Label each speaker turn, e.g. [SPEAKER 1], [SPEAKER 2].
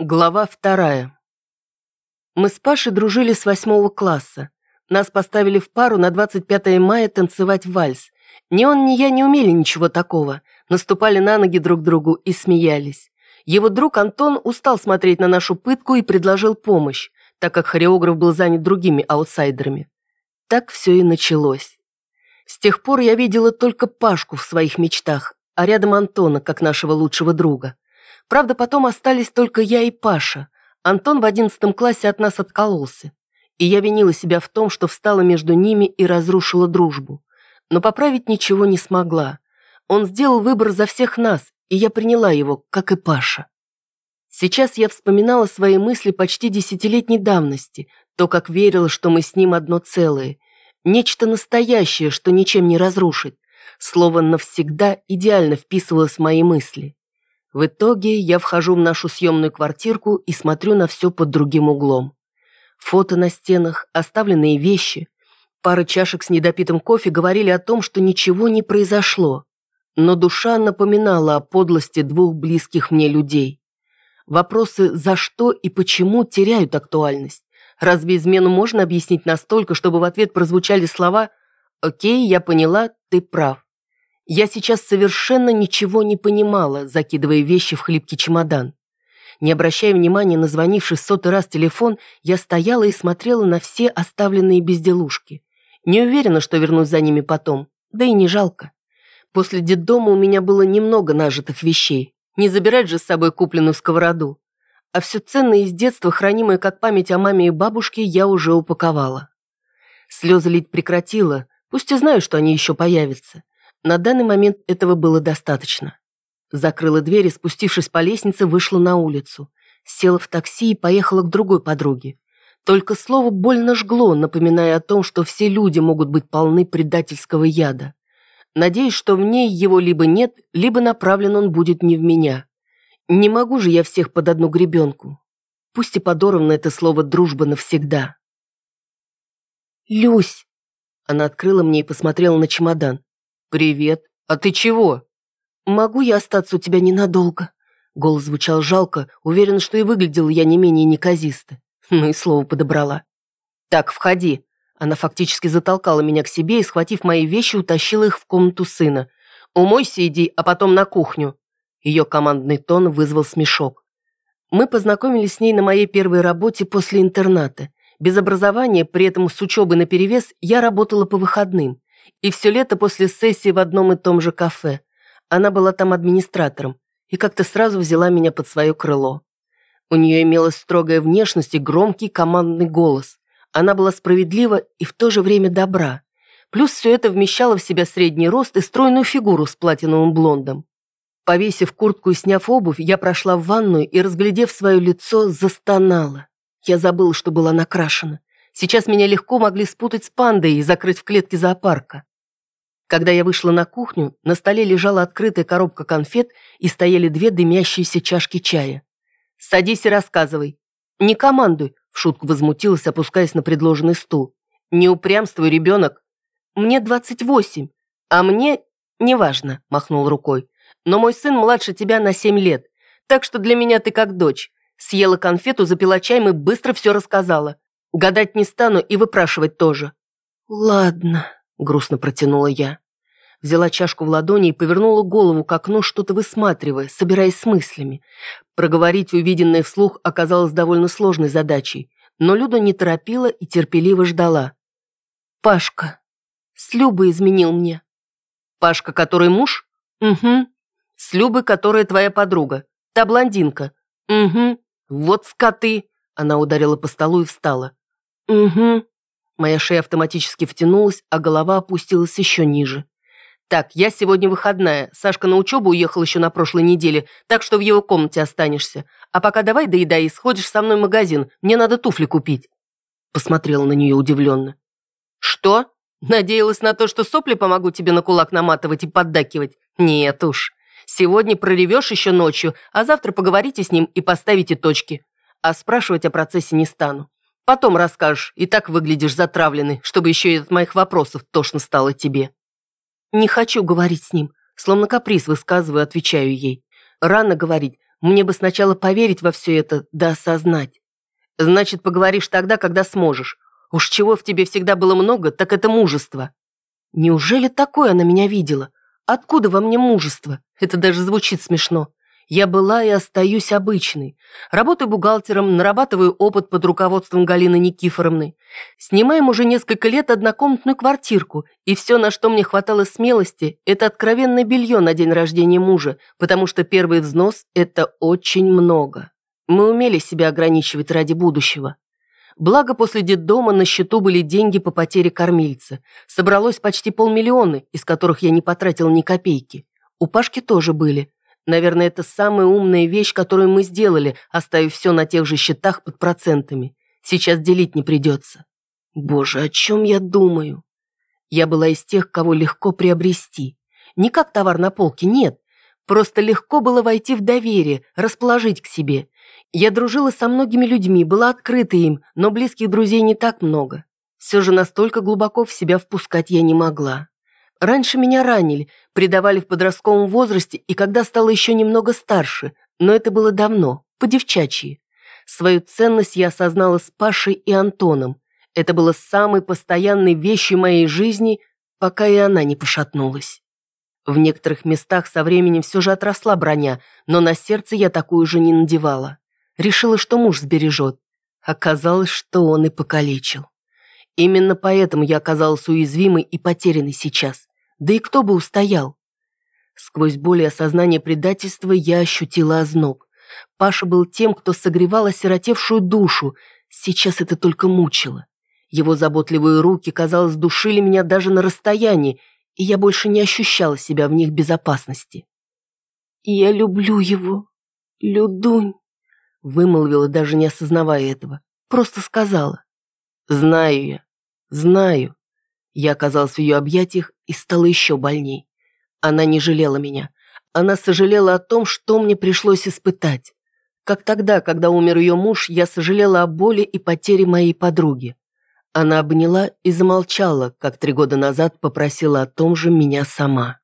[SPEAKER 1] Глава вторая. Мы с Пашей дружили с восьмого класса. Нас поставили в пару на 25 мая танцевать вальс. Ни он, ни я не умели ничего такого. Наступали на ноги друг другу и смеялись. Его друг Антон устал смотреть на нашу пытку и предложил помощь, так как хореограф был занят другими аутсайдерами. Так все и началось. С тех пор я видела только Пашку в своих мечтах, а рядом Антона, как нашего лучшего друга. Правда, потом остались только я и Паша. Антон в одиннадцатом классе от нас откололся. И я винила себя в том, что встала между ними и разрушила дружбу. Но поправить ничего не смогла. Он сделал выбор за всех нас, и я приняла его, как и Паша. Сейчас я вспоминала свои мысли почти десятилетней давности, то, как верила, что мы с ним одно целое. Нечто настоящее, что ничем не разрушит. Слово «навсегда» идеально вписывалось в мои мысли. В итоге я вхожу в нашу съемную квартирку и смотрю на все под другим углом. Фото на стенах, оставленные вещи, пара чашек с недопитым кофе говорили о том, что ничего не произошло. Но душа напоминала о подлости двух близких мне людей. Вопросы «за что» и «почему» теряют актуальность. Разве измену можно объяснить настолько, чтобы в ответ прозвучали слова «Окей, я поняла, ты прав». Я сейчас совершенно ничего не понимала, закидывая вещи в хлипкий чемодан. Не обращая внимания на звонивший сотый раз телефон, я стояла и смотрела на все оставленные безделушки. Не уверена, что вернусь за ними потом, да и не жалко. После детдома у меня было немного нажитых вещей. Не забирать же с собой купленную сковороду. А все ценное из детства, хранимое как память о маме и бабушке, я уже упаковала. Слезы лить прекратила, пусть и знаю, что они еще появятся. На данный момент этого было достаточно. Закрыла дверь и, спустившись по лестнице, вышла на улицу. Села в такси и поехала к другой подруге. Только слово больно жгло, напоминая о том, что все люди могут быть полны предательского яда. Надеюсь, что в ней его либо нет, либо направлен он будет не в меня. Не могу же я всех под одну гребенку. Пусть и подорвано это слово «дружба» навсегда. «Люсь!» Она открыла мне и посмотрела на чемодан. «Привет. А ты чего?» «Могу я остаться у тебя ненадолго?» Голос звучал жалко, уверен, что и выглядел я не менее неказисто. Ну и слово подобрала. «Так, входи». Она фактически затолкала меня к себе и, схватив мои вещи, утащила их в комнату сына. «Умойся, иди, а потом на кухню». Ее командный тон вызвал смешок. Мы познакомились с ней на моей первой работе после интерната. Без образования, при этом с учебой наперевес, я работала по выходным. И все лето после сессии в одном и том же кафе. Она была там администратором и как-то сразу взяла меня под свое крыло. У нее имелась строгая внешность и громкий командный голос. Она была справедлива и в то же время добра. Плюс все это вмещало в себя средний рост и стройную фигуру с платиновым блондом. Повесив куртку и сняв обувь, я прошла в ванную и, разглядев свое лицо, застонала. Я забыла, что была накрашена. Сейчас меня легко могли спутать с пандой и закрыть в клетке зоопарка. Когда я вышла на кухню, на столе лежала открытая коробка конфет и стояли две дымящиеся чашки чая. «Садись и рассказывай». «Не командуй», — в шутку возмутилась, опускаясь на предложенный стул. «Не упрямствуй, ребенок». «Мне двадцать восемь, а мне...» «Неважно», — махнул рукой. «Но мой сын младше тебя на семь лет, так что для меня ты как дочь. Съела конфету, запила чаем и быстро все рассказала. Гадать не стану и выпрашивать тоже». «Ладно», — грустно протянула я. Взяла чашку в ладони и повернула голову к окну, что-то высматривая, собираясь с мыслями. Проговорить увиденное вслух оказалось довольно сложной задачей, но Люда не торопила и терпеливо ждала. «Пашка. С Любой изменил мне». «Пашка, который муж?» «Угу. С Любой, которая твоя подруга. Та блондинка». «Угу. Вот скоты!» Она ударила по столу и встала. «Угу». Моя шея автоматически втянулась, а голова опустилась еще ниже. «Так, я сегодня выходная. Сашка на учебу уехал еще на прошлой неделе, так что в его комнате останешься. А пока давай доедай и сходишь со мной в магазин. Мне надо туфли купить». Посмотрела на нее удивленно. «Что? Надеялась на то, что сопли помогу тебе на кулак наматывать и поддакивать? Нет уж. Сегодня проревешь еще ночью, а завтра поговорите с ним и поставите точки. А спрашивать о процессе не стану. Потом расскажешь, и так выглядишь затравленный, чтобы еще и от моих вопросов тошно стало тебе». «Не хочу говорить с ним. Словно каприз высказываю, отвечаю ей. Рано говорить. Мне бы сначала поверить во все это, да осознать. Значит, поговоришь тогда, когда сможешь. Уж чего в тебе всегда было много, так это мужество. Неужели такое она меня видела? Откуда во мне мужество? Это даже звучит смешно. Я была и остаюсь обычной. Работаю бухгалтером, нарабатываю опыт под руководством Галины Никифоровны. Снимаем уже несколько лет однокомнатную квартирку, и все, на что мне хватало смелости, это откровенное белье на день рождения мужа, потому что первый взнос – это очень много. Мы умели себя ограничивать ради будущего. Благо, после детдома на счету были деньги по потере кормильца. Собралось почти полмиллиона, из которых я не потратил ни копейки. У Пашки тоже были. Наверное, это самая умная вещь, которую мы сделали, оставив все на тех же счетах под процентами. Сейчас делить не придется. Боже, о чем я думаю? Я была из тех, кого легко приобрести. Не как товар на полке, нет. Просто легко было войти в доверие, расположить к себе. Я дружила со многими людьми, была открыта им, но близких друзей не так много. Все же настолько глубоко в себя впускать я не могла. Раньше меня ранили, предавали в подростковом возрасте и когда стала еще немного старше, но это было давно, по-девчачьи. Свою ценность я осознала с Пашей и Антоном. Это было самой постоянной вещью моей жизни, пока и она не пошатнулась. В некоторых местах со временем все же отросла броня, но на сердце я такую же не надевала. Решила, что муж сбережет. Оказалось, что он и покалечил. Именно поэтому я оказалась уязвимой и потерянной сейчас. Да и кто бы устоял? Сквозь боль и осознание предательства я ощутила озноб. Паша был тем, кто согревал осиротевшую душу. Сейчас это только мучило. Его заботливые руки, казалось, душили меня даже на расстоянии, и я больше не ощущала себя в них безопасности. «Я люблю его, Людунь», — вымолвила, даже не осознавая этого. Просто сказала. «Знаю я, знаю». Я оказалась в ее объятиях и стало еще больней. Она не жалела меня. Она сожалела о том, что мне пришлось испытать. Как тогда, когда умер ее муж, я сожалела о боли и потере моей подруги. Она обняла и замолчала, как три года назад попросила о том же меня сама.